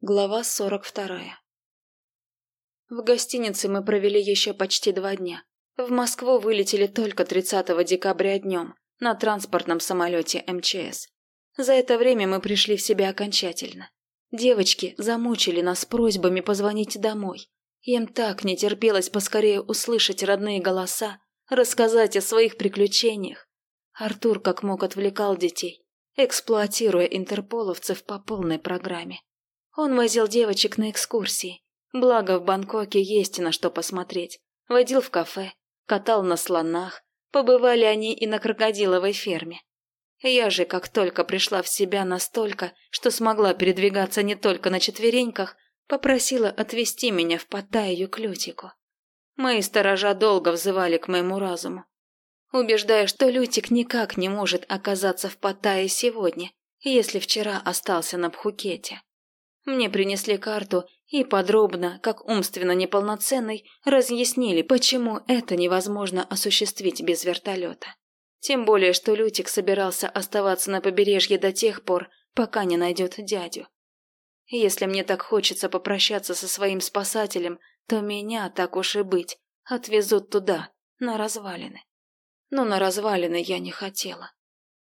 Глава сорок вторая. В гостинице мы провели еще почти два дня. В Москву вылетели только 30 декабря днем на транспортном самолете МЧС. За это время мы пришли в себя окончательно. Девочки замучили нас просьбами позвонить домой. Им так не терпелось поскорее услышать родные голоса, рассказать о своих приключениях. Артур как мог отвлекал детей, эксплуатируя интерполовцев по полной программе. Он возил девочек на экскурсии. Благо, в Бангкоке есть на что посмотреть. Водил в кафе, катал на слонах. Побывали они и на крокодиловой ферме. Я же, как только пришла в себя настолько, что смогла передвигаться не только на четвереньках, попросила отвезти меня в Паттайю к Лютику. Мои сторожа долго взывали к моему разуму, убеждая, что Лютик никак не может оказаться в Паттайе сегодня, если вчера остался на Пхукете. Мне принесли карту и подробно, как умственно неполноценный, разъяснили, почему это невозможно осуществить без вертолета. Тем более, что Лютик собирался оставаться на побережье до тех пор, пока не найдет дядю. Если мне так хочется попрощаться со своим спасателем, то меня, так уж и быть, отвезут туда, на развалины. Но на развалины я не хотела.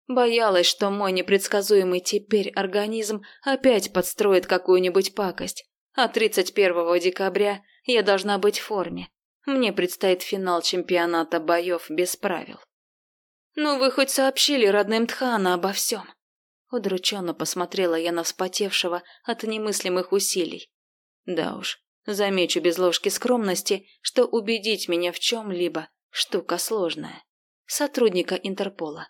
Боялась, что мой непредсказуемый теперь организм опять подстроит какую-нибудь пакость. А 31 декабря я должна быть в форме. Мне предстоит финал чемпионата боев без правил. «Ну вы хоть сообщили родным Тхана обо всем?» Удрученно посмотрела я на вспотевшего от немыслимых усилий. Да уж, замечу без ложки скромности, что убедить меня в чем-либо – штука сложная. Сотрудника Интерпола.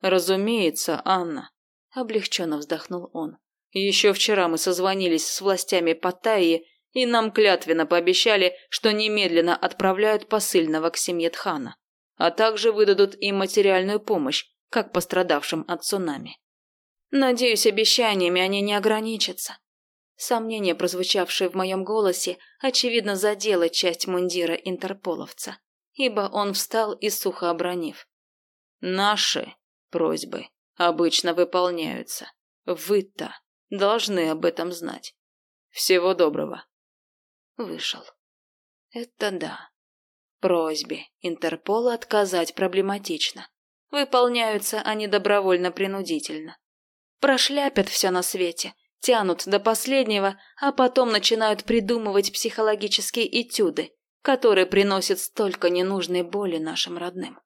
«Разумеется, Анна», – облегченно вздохнул он. «Еще вчера мы созвонились с властями Паттайи, и нам клятвенно пообещали, что немедленно отправляют посыльного к семье Тхана, а также выдадут им материальную помощь, как пострадавшим от цунами». «Надеюсь, обещаниями они не ограничатся». Сомнение, прозвучавшее в моем голосе, очевидно задело часть мундира интерполовца, ибо он встал и сухо обронив. «Наши просьбы обычно выполняются. Вы-то должны об этом знать. Всего доброго. Вышел. Это да. Просьбе Интерпола отказать проблематично. Выполняются они добровольно-принудительно. Прошляпят все на свете, тянут до последнего, а потом начинают придумывать психологические этюды, которые приносят столько ненужной боли нашим родным.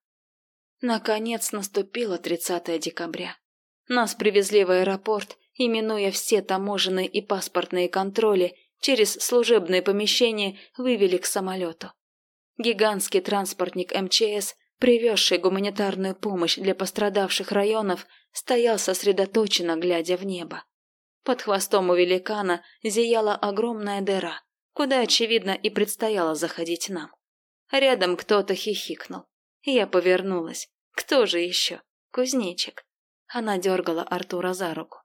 Наконец наступило 30 декабря. Нас привезли в аэропорт, именуя все таможенные и паспортные контроли, через служебные помещения вывели к самолету. Гигантский транспортник МЧС, привезший гуманитарную помощь для пострадавших районов, стоял сосредоточенно, глядя в небо. Под хвостом у великана зияла огромная дыра, куда, очевидно, и предстояло заходить нам. Рядом кто-то хихикнул. Я повернулась. Кто же еще? Кузнечик. Она дергала Артура за руку.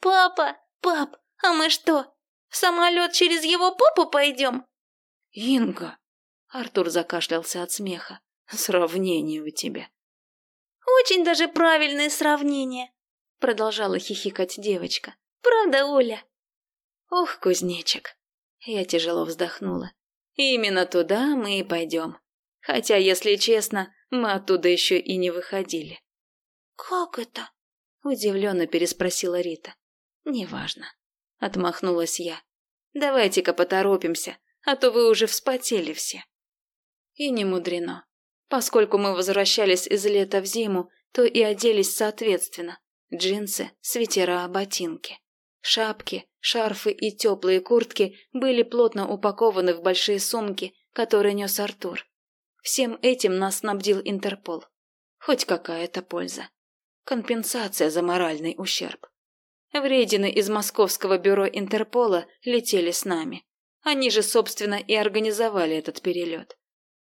«Папа! Пап! А мы что, в самолет через его попу пойдем?» «Инга!» Артур закашлялся от смеха. «Сравнение у тебя». «Очень даже правильное сравнение», продолжала хихикать девочка. «Правда, Оля?» «Ох, кузнечик!» Я тяжело вздохнула. «Именно туда мы и пойдем. Хотя, если честно, мы оттуда еще и не выходили. «Как это?» – удивленно переспросила Рита. «Неважно», – отмахнулась я. «Давайте-ка поторопимся, а то вы уже вспотели все». И не мудрено. Поскольку мы возвращались из лета в зиму, то и оделись соответственно. Джинсы, свитера, ботинки. Шапки, шарфы и теплые куртки были плотно упакованы в большие сумки, которые нес Артур. Всем этим нас снабдил Интерпол. Хоть какая-то польза. Компенсация за моральный ущерб. Вредины из московского бюро Интерпола летели с нами. Они же, собственно, и организовали этот перелет.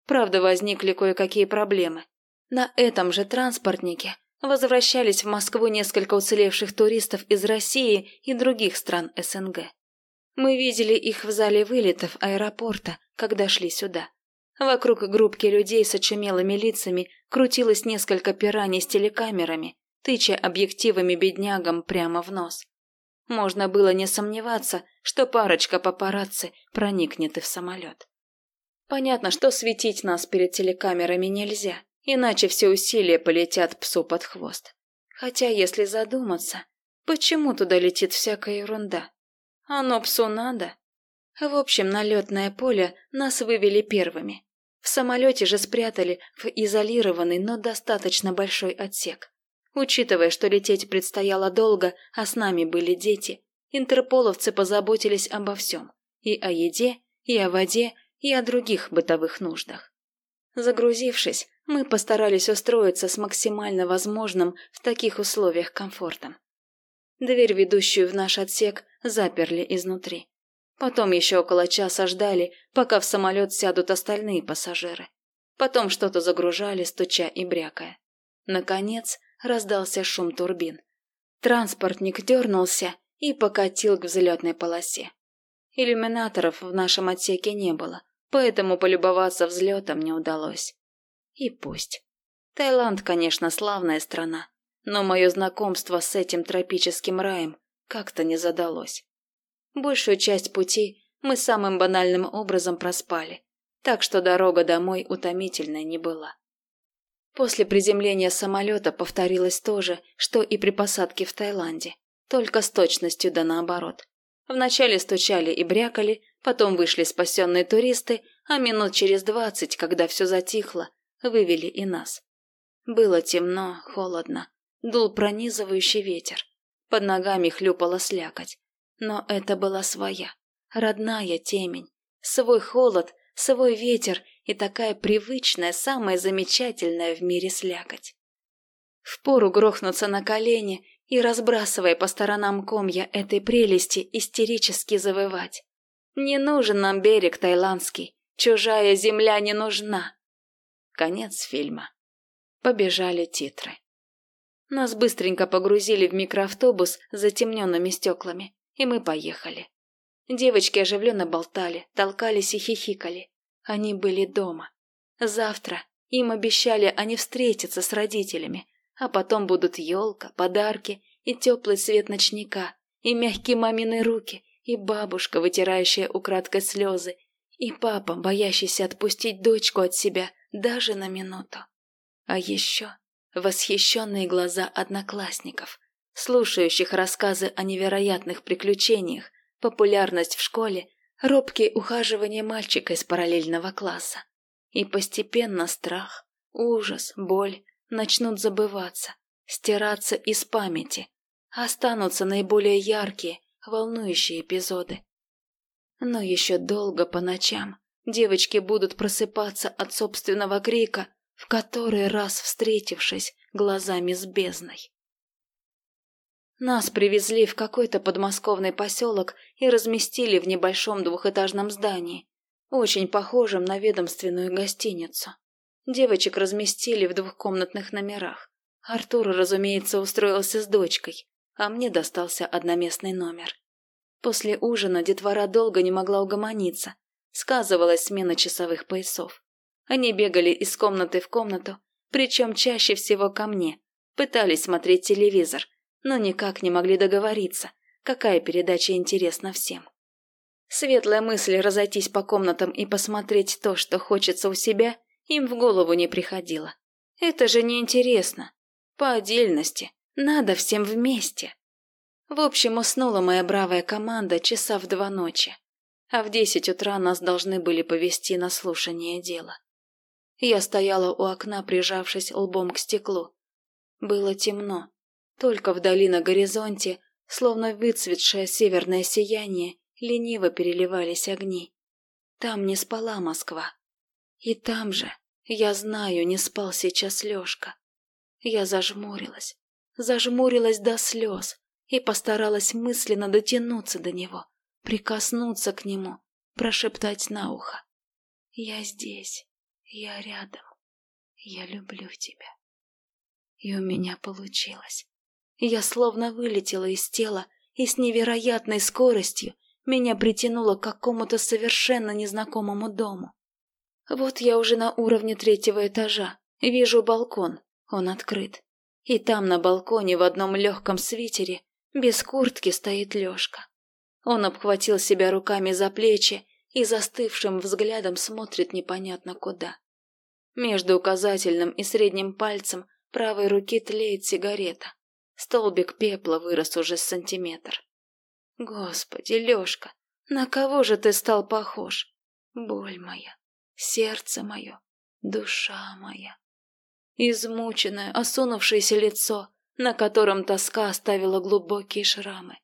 Правда, возникли кое-какие проблемы. На этом же транспортнике возвращались в Москву несколько уцелевших туристов из России и других стран СНГ. Мы видели их в зале вылетов аэропорта, когда шли сюда. Вокруг группки людей с очумелыми лицами крутилось несколько пираний с телекамерами, тыча объективами беднягам прямо в нос. можно было не сомневаться, что парочка папарацци проникнет и в самолет. Понятно, что светить нас перед телекамерами нельзя, иначе все усилия полетят псу под хвост. Хотя, если задуматься, почему туда летит всякая ерунда? Оно псу надо. В общем, на летное поле нас вывели первыми. В самолете же спрятали в изолированный, но достаточно большой отсек. Учитывая, что лететь предстояло долго, а с нами были дети, интерполовцы позаботились обо всем. И о еде, и о воде, и о других бытовых нуждах. Загрузившись, мы постарались устроиться с максимально возможным в таких условиях комфортом. Дверь, ведущую в наш отсек, заперли изнутри. Потом еще около часа ждали, пока в самолет сядут остальные пассажиры. Потом что-то загружали, стуча и брякая. Наконец раздался шум турбин. Транспортник дернулся и покатил к взлетной полосе. Иллюминаторов в нашем отсеке не было, поэтому полюбоваться взлетом не удалось. И пусть. Таиланд, конечно, славная страна, но мое знакомство с этим тропическим раем как-то не задалось. Большую часть пути мы самым банальным образом проспали, так что дорога домой утомительной не была. После приземления самолета повторилось то же, что и при посадке в Таиланде, только с точностью да наоборот. Вначале стучали и брякали, потом вышли спасенные туристы, а минут через двадцать, когда все затихло, вывели и нас. Было темно, холодно, дул пронизывающий ветер. Под ногами хлюпала слякоть. Но это была своя, родная темень, свой холод, свой ветер и такая привычная, самая замечательная в мире слякоть. Впору грохнуться на колени и, разбрасывая по сторонам комья этой прелести, истерически завывать. Не нужен нам берег тайландский, чужая земля не нужна. Конец фильма. Побежали титры. Нас быстренько погрузили в микроавтобус с затемненными стеклами и мы поехали. Девочки оживленно болтали, толкались и хихикали. Они были дома. Завтра им обещали они встретиться с родителями, а потом будут елка, подарки и теплый свет ночника, и мягкие мамины руки, и бабушка, вытирающая украдкой слезы, и папа, боящийся отпустить дочку от себя даже на минуту. А еще восхищенные глаза одноклассников, слушающих рассказы о невероятных приключениях, популярность в школе, робкие ухаживания мальчика из параллельного класса. И постепенно страх, ужас, боль начнут забываться, стираться из памяти, останутся наиболее яркие, волнующие эпизоды. Но еще долго по ночам девочки будут просыпаться от собственного крика, в который раз встретившись глазами с бездной. Нас привезли в какой-то подмосковный поселок и разместили в небольшом двухэтажном здании, очень похожем на ведомственную гостиницу. Девочек разместили в двухкомнатных номерах. Артур, разумеется, устроился с дочкой, а мне достался одноместный номер. После ужина детвора долго не могла угомониться. Сказывалась смена часовых поясов. Они бегали из комнаты в комнату, причем чаще всего ко мне, пытались смотреть телевизор, но никак не могли договориться, какая передача интересна всем. Светлая мысль разойтись по комнатам и посмотреть то, что хочется у себя, им в голову не приходила. Это же неинтересно. По отдельности. Надо всем вместе. В общем, уснула моя бравая команда часа в два ночи. А в десять утра нас должны были повести на слушание дела. Я стояла у окна, прижавшись лбом к стеклу. Было темно, только вдали на горизонте, словно выцветшее северное сияние, лениво переливались огни. Там не спала Москва. И там же, я знаю, не спал сейчас Лёшка. Я зажмурилась, зажмурилась до слез и постаралась мысленно дотянуться до него, прикоснуться к нему, прошептать на ухо. «Я здесь, я рядом, я люблю тебя». И у меня получилось. Я словно вылетела из тела, и с невероятной скоростью меня притянуло к какому-то совершенно незнакомому дому. Вот я уже на уровне третьего этажа, вижу балкон, он открыт. И там на балконе в одном легком свитере Без куртки стоит Лёшка. Он обхватил себя руками за плечи и застывшим взглядом смотрит непонятно куда. Между указательным и средним пальцем правой руки тлеет сигарета. Столбик пепла вырос уже с сантиметр. Господи, Лёшка, на кого же ты стал похож? Боль моя, сердце мое, душа моя. Измученное, осунувшееся лицо, на котором тоска оставила глубокие шрамы.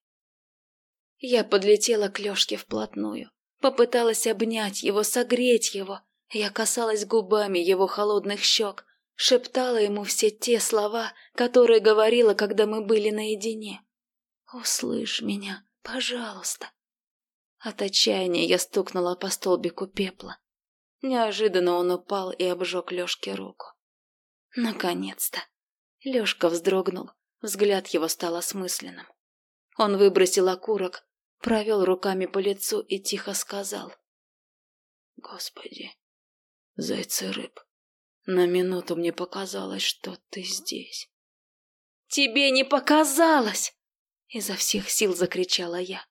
Я подлетела к Лёшке вплотную, попыталась обнять его, согреть его. Я касалась губами его холодных щек, шептала ему все те слова, которые говорила, когда мы были наедине. «Услышь меня, пожалуйста». От отчаяния я стукнула по столбику пепла. Неожиданно он упал и обжег Лёшке руку. Наконец-то. Лёшка вздрогнул, взгляд его стал осмысленным. Он выбросил окурок, провел руками по лицу и тихо сказал. «Господи, зайцы рыб, на минуту мне показалось, что ты здесь». «Тебе не показалось!» Изо всех сил закричала я.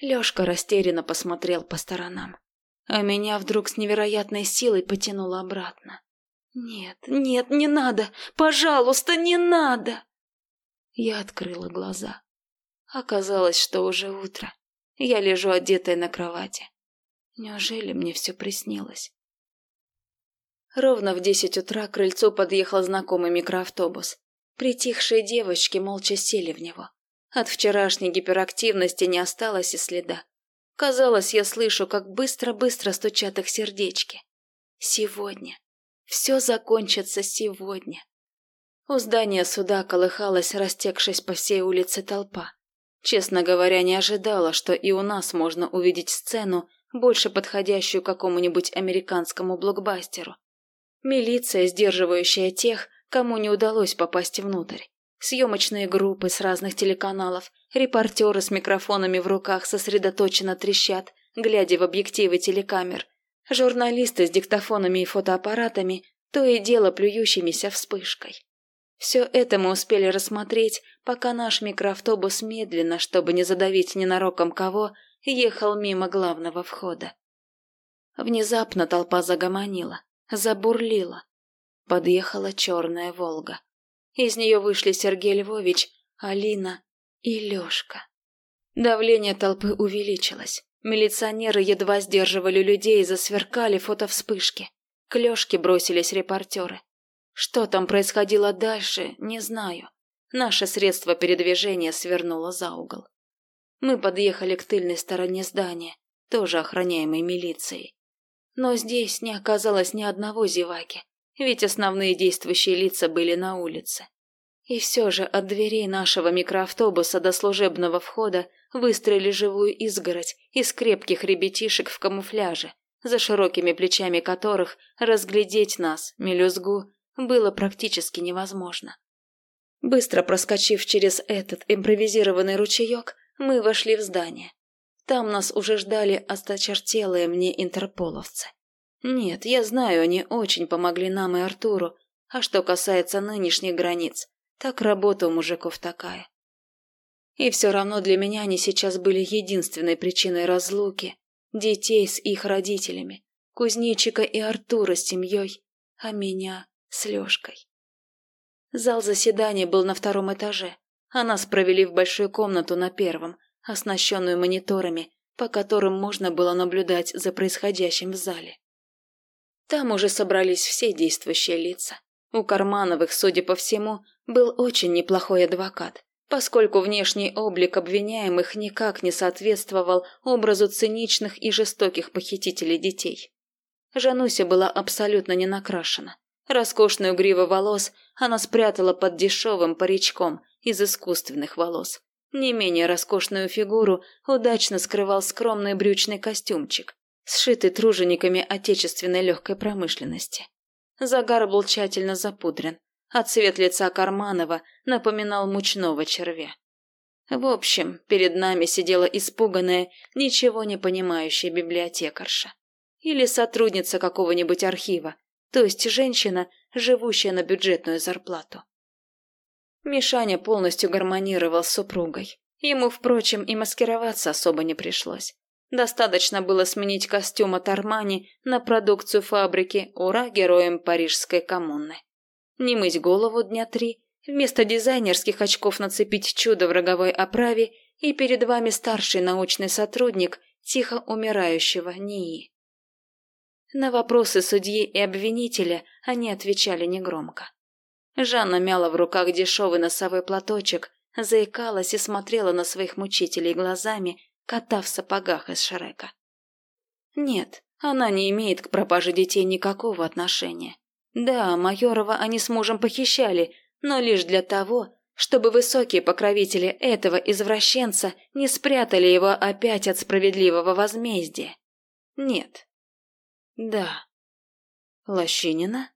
Лёшка растерянно посмотрел по сторонам, а меня вдруг с невероятной силой потянуло обратно. «Нет, нет, не надо! Пожалуйста, не надо!» Я открыла глаза. Оказалось, что уже утро. Я лежу одетая на кровати. Неужели мне все приснилось? Ровно в десять утра к крыльцу подъехал знакомый микроавтобус. Притихшие девочки молча сели в него. От вчерашней гиперактивности не осталось и следа. Казалось, я слышу, как быстро-быстро стучат их сердечки. Сегодня. Все закончится сегодня. У здания суда колыхалась, растекшись по всей улице толпа. Честно говоря, не ожидала, что и у нас можно увидеть сцену, больше подходящую какому-нибудь американскому блокбастеру. Милиция, сдерживающая тех, кому не удалось попасть внутрь. Съемочные группы с разных телеканалов, репортеры с микрофонами в руках сосредоточенно трещат, глядя в объективы телекамер. Журналисты с диктофонами и фотоаппаратами, то и дело плюющимися вспышкой. Все это мы успели рассмотреть, пока наш микроавтобус медленно, чтобы не задавить ненароком кого, ехал мимо главного входа. Внезапно толпа загомонила, забурлила. Подъехала черная «Волга». Из нее вышли Сергей Львович, Алина и Лешка. Давление толпы увеличилось. Милиционеры едва сдерживали людей и засверкали фотовспышки. К Лешке бросились репортеры. Что там происходило дальше, не знаю. Наше средство передвижения свернуло за угол. Мы подъехали к тыльной стороне здания, тоже охраняемой милицией. Но здесь не оказалось ни одного зеваки, ведь основные действующие лица были на улице. И все же от дверей нашего микроавтобуса до служебного входа выстроили живую изгородь из крепких ребятишек в камуфляже, за широкими плечами которых разглядеть нас, мелюзгу, было практически невозможно. Быстро проскочив через этот импровизированный ручеек, мы вошли в здание. Там нас уже ждали осточертелые мне интерполовцы. Нет, я знаю, они очень помогли нам и Артуру, а что касается нынешних границ, так работа у мужиков такая. И все равно для меня они сейчас были единственной причиной разлуки, детей с их родителями, кузнечика и Артура с семьей, а меня с Лешкой. Зал заседания был на втором этаже, а нас провели в большую комнату на первом, оснащенную мониторами, по которым можно было наблюдать за происходящим в зале. Там уже собрались все действующие лица. У Кармановых, судя по всему, был очень неплохой адвокат, поскольку внешний облик обвиняемых никак не соответствовал образу циничных и жестоких похитителей детей. Жануся была абсолютно не накрашена. Роскошную гриву волос она спрятала под дешевым паричком из искусственных волос. Не менее роскошную фигуру удачно скрывал скромный брючный костюмчик, сшитый тружениками отечественной легкой промышленности. Загар был тщательно запудрен, а цвет лица Карманова напоминал мучного червя. В общем, перед нами сидела испуганная, ничего не понимающая библиотекарша. Или сотрудница какого-нибудь архива, то есть женщина, живущая на бюджетную зарплату. Мишаня полностью гармонировал с супругой. Ему, впрочем, и маскироваться особо не пришлось. Достаточно было сменить костюм от Армани на продукцию фабрики «Ура» героем парижской коммуны. Не мыть голову дня три, вместо дизайнерских очков нацепить чудо в роговой оправе, и перед вами старший научный сотрудник тихо умирающего НИИ. На вопросы судьи и обвинителя они отвечали негромко. Жанна мяла в руках дешевый носовой платочек, заикалась и смотрела на своих мучителей глазами, кота в сапогах из Шрека. Нет, она не имеет к пропаже детей никакого отношения. Да, Майорова они с мужем похищали, но лишь для того, чтобы высокие покровители этого извращенца не спрятали его опять от справедливого возмездия. Нет. Да. Лощинина?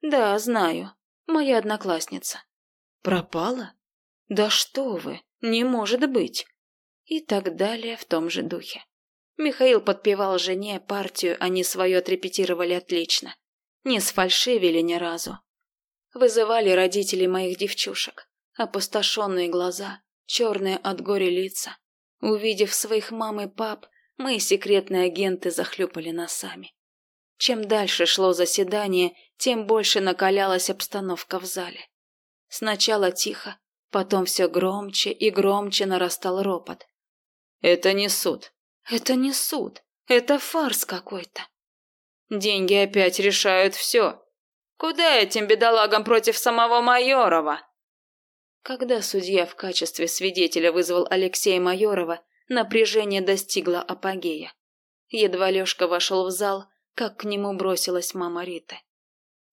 Да, знаю. Моя одноклассница. Пропала? Да что вы, не может быть и так далее в том же духе. Михаил подпевал жене партию, они свое отрепетировали отлично. Не сфальшивили ни разу. Вызывали родители моих девчушек. Опустошенные глаза, черные от горя лица. Увидев своих мам и пап, мы, секретные агенты, захлюпали носами. Чем дальше шло заседание, тем больше накалялась обстановка в зале. Сначала тихо, потом все громче и громче нарастал ропот. Это не суд. Это не суд. Это фарс какой-то. Деньги опять решают все. Куда этим бедолагам против самого Майорова? Когда судья в качестве свидетеля вызвал Алексея Майорова, напряжение достигло апогея. Едва Лешка вошел в зал, как к нему бросилась мама Риты.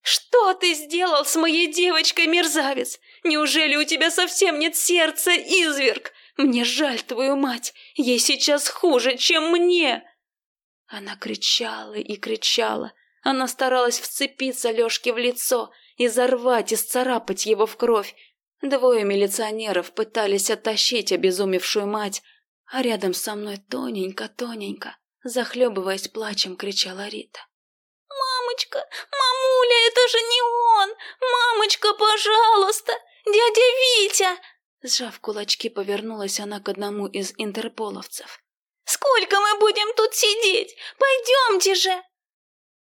«Что ты сделал с моей девочкой, мерзавец? Неужели у тебя совсем нет сердца, изверг? Мне жаль твою мать, ей сейчас хуже, чем мне!» Она кричала и кричала. Она старалась вцепиться Лёшке в лицо и зарвать и сцарапать его в кровь. Двое милиционеров пытались оттащить обезумевшую мать, а рядом со мной тоненько-тоненько, захлебываясь плачем, кричала Рита. «Мамочка, мамуля, это же не он! Мамочка, пожалуйста! Дядя Витя! Сжав кулачки, повернулась она к одному из интерполовцев. «Сколько мы будем тут сидеть? Пойдемте же!»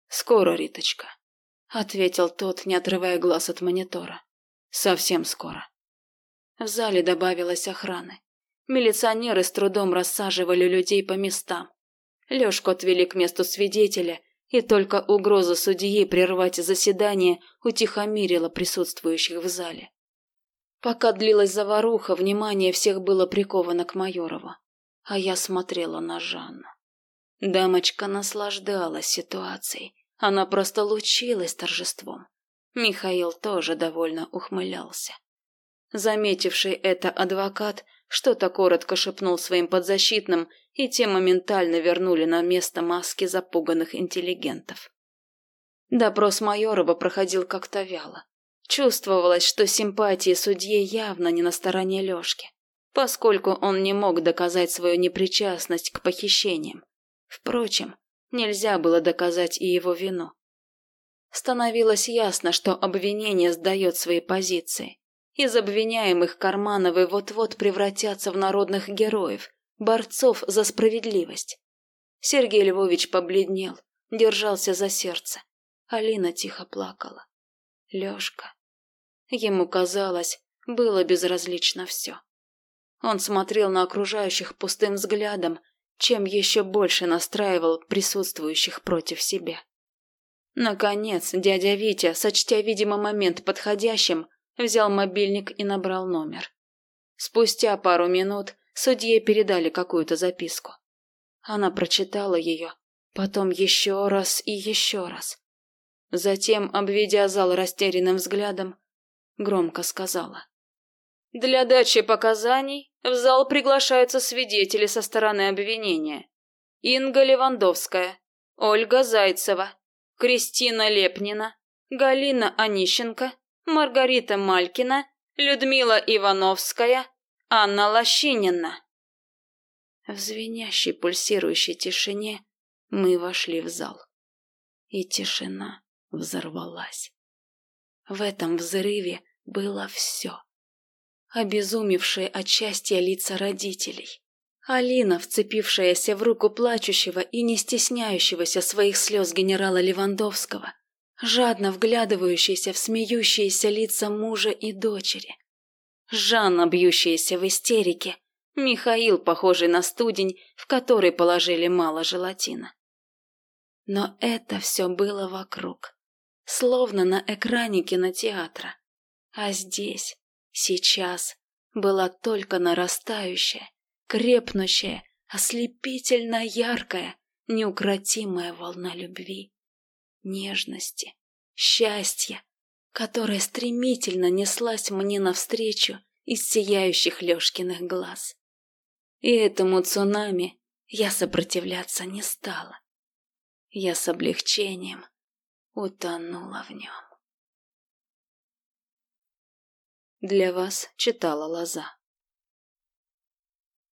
«Скоро, Риточка», — ответил тот, не отрывая глаз от монитора. «Совсем скоро». В зале добавилось охраны. Милиционеры с трудом рассаживали людей по местам. Лёшку отвели к месту свидетеля, и только угроза судьи прервать заседание утихомирила присутствующих в зале. Пока длилась заваруха, внимание всех было приковано к Майорову, а я смотрела на Жанну. Дамочка наслаждалась ситуацией, она просто лучилась торжеством. Михаил тоже довольно ухмылялся. Заметивший это адвокат что-то коротко шепнул своим подзащитным, и те моментально вернули на место маски запуганных интеллигентов. Допрос Майорова проходил как-то вяло. Чувствовалось, что симпатии судьи явно не на стороне Лёшки, поскольку он не мог доказать свою непричастность к похищениям. Впрочем, нельзя было доказать и его вину. Становилось ясно, что обвинение сдает свои позиции. Из обвиняемых Кармановы вот-вот превратятся в народных героев, борцов за справедливость. Сергей Львович побледнел, держался за сердце. Алина тихо плакала. Лёшка. Ему казалось, было безразлично все. Он смотрел на окружающих пустым взглядом, чем еще больше настраивал присутствующих против себя. Наконец, дядя Витя, сочтя, видимо, момент подходящим, взял мобильник и набрал номер. Спустя пару минут судье передали какую-то записку. Она прочитала ее, потом еще раз и еще раз. Затем, обведя зал растерянным взглядом, громко сказала. «Для дачи показаний в зал приглашаются свидетели со стороны обвинения. Инга Левандовская, Ольга Зайцева, Кристина Лепнина, Галина Онищенко, Маргарита Малькина, Людмила Ивановская, Анна Лощинина». В звенящей пульсирующей тишине мы вошли в зал. И тишина взорвалась. В этом взрыве было все. обезумевшие от счастья лица родителей. Алина, вцепившаяся в руку плачущего и не стесняющегося своих слез генерала Левандовского, жадно вглядывающаяся в смеющиеся лица мужа и дочери. Жанна, бьющаяся в истерике, Михаил, похожий на студень, в который положили мало желатина. Но это все было вокруг, словно на экране кинотеатра. А здесь, сейчас, была только нарастающая, крепнущая, ослепительно яркая, неукротимая волна любви, нежности, счастья, которая стремительно неслась мне навстречу из сияющих Лёшкиных глаз. И этому цунами я сопротивляться не стала. Я с облегчением утонула в нем. Для вас читала Лоза.